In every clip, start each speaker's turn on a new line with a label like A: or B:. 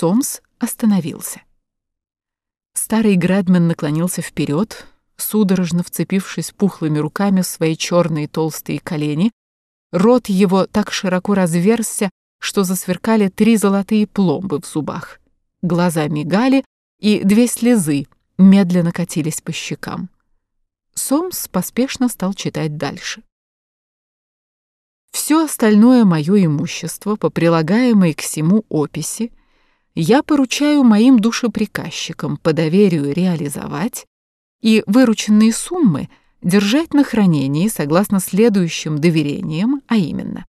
A: Сомс остановился. Старый Грэдмен наклонился вперед, судорожно вцепившись пухлыми руками в свои черные толстые колени. Рот его так широко разверзся, что засверкали три золотые пломбы в зубах. Глаза мигали, и две слезы медленно катились по щекам. Сомс поспешно стал читать дальше. Все остальное мое имущество, по прилагаемой к всему описи, я поручаю моим душеприказчикам по доверию реализовать и вырученные суммы держать на хранении согласно следующим доверениям, а именно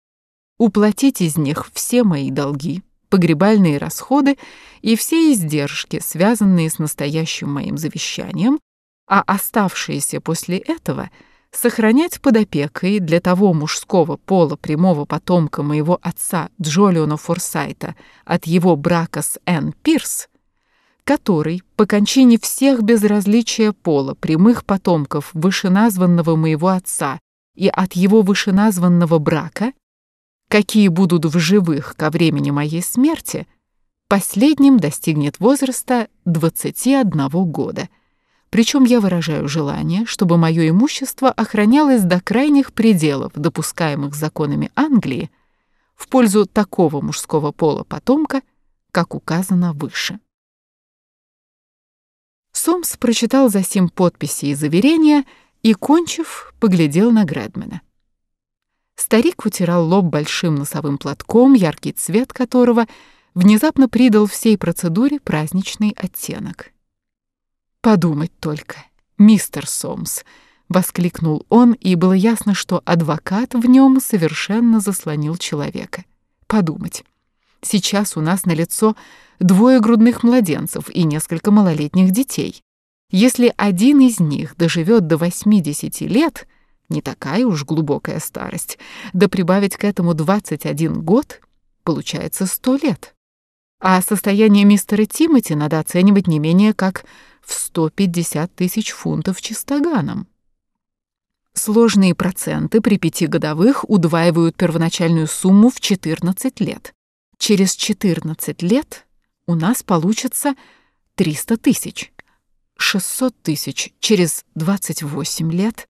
A: уплатить из них все мои долги, погребальные расходы и все издержки, связанные с настоящим моим завещанием, а оставшиеся после этого сохранять под опекой для того мужского пола прямого потомка моего отца Джолиона Форсайта от его брака с Энн Пирс, который, по кончине всех безразличия пола прямых потомков вышеназванного моего отца и от его вышеназванного брака, какие будут в живых ко времени моей смерти, последним достигнет возраста 21 года – причем я выражаю желание, чтобы мое имущество охранялось до крайних пределов, допускаемых законами Англии, в пользу такого мужского пола потомка, как указано выше. Сомс прочитал за сим подписи и заверения и, кончив, поглядел на Грэдмена. Старик утирал лоб большим носовым платком, яркий цвет которого внезапно придал всей процедуре праздничный оттенок. «Подумать только, мистер Сомс!» — воскликнул он, и было ясно, что адвокат в нем совершенно заслонил человека. «Подумать. Сейчас у нас на лицо двое грудных младенцев и несколько малолетних детей. Если один из них доживет до 80 лет, не такая уж глубокая старость, да прибавить к этому 21 год, получается 100 лет. А состояние мистера Тимоти надо оценивать не менее как в 150 тысяч фунтов чистоганом. Сложные проценты при пяти годовых удваивают первоначальную сумму в 14 лет. Через 14 лет у нас получится 300 тысяч, 600 тысяч через 28 лет,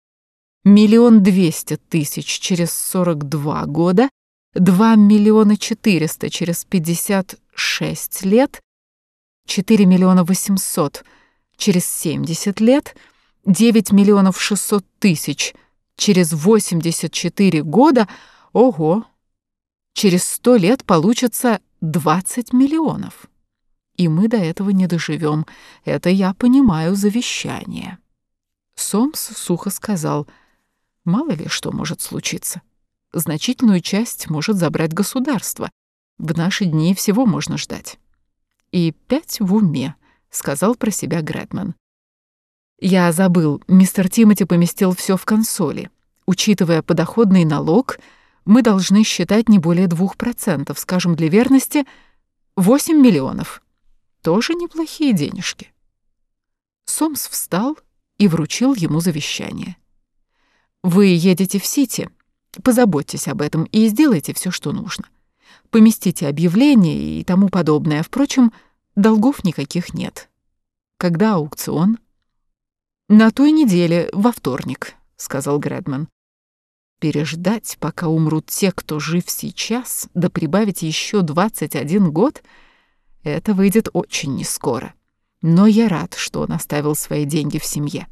A: миллион двести тысяч через 42 года, 2 миллиона 400 через 56 лет, 4 миллиона 800 через 70 лет, 9 миллионов 600 тысяч через 84 года, ого, через 100 лет получится 20 миллионов. И мы до этого не доживем, это я понимаю завещание. Сомс сухо сказал, мало ли что может случиться. Значительную часть может забрать государство. В наши дни всего можно ждать. И пять в уме —— сказал про себя Грэдман. «Я забыл, мистер Тимоти поместил все в консоли. Учитывая подоходный налог, мы должны считать не более двух процентов, скажем, для верности, 8 миллионов. Тоже неплохие денежки». Сомс встал и вручил ему завещание. «Вы едете в Сити. Позаботьтесь об этом и сделайте все, что нужно. Поместите объявление и тому подобное. Впрочем, — Долгов никаких нет. Когда аукцион? На той неделе, во вторник, сказал Грэдман. Переждать, пока умрут те, кто жив сейчас, да прибавить еще 21 год, это выйдет очень нескоро. Но я рад, что он оставил свои деньги в семье.